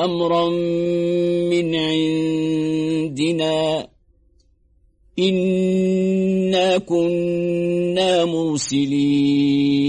أمرا من عندنا. إنا كنا مرسلين.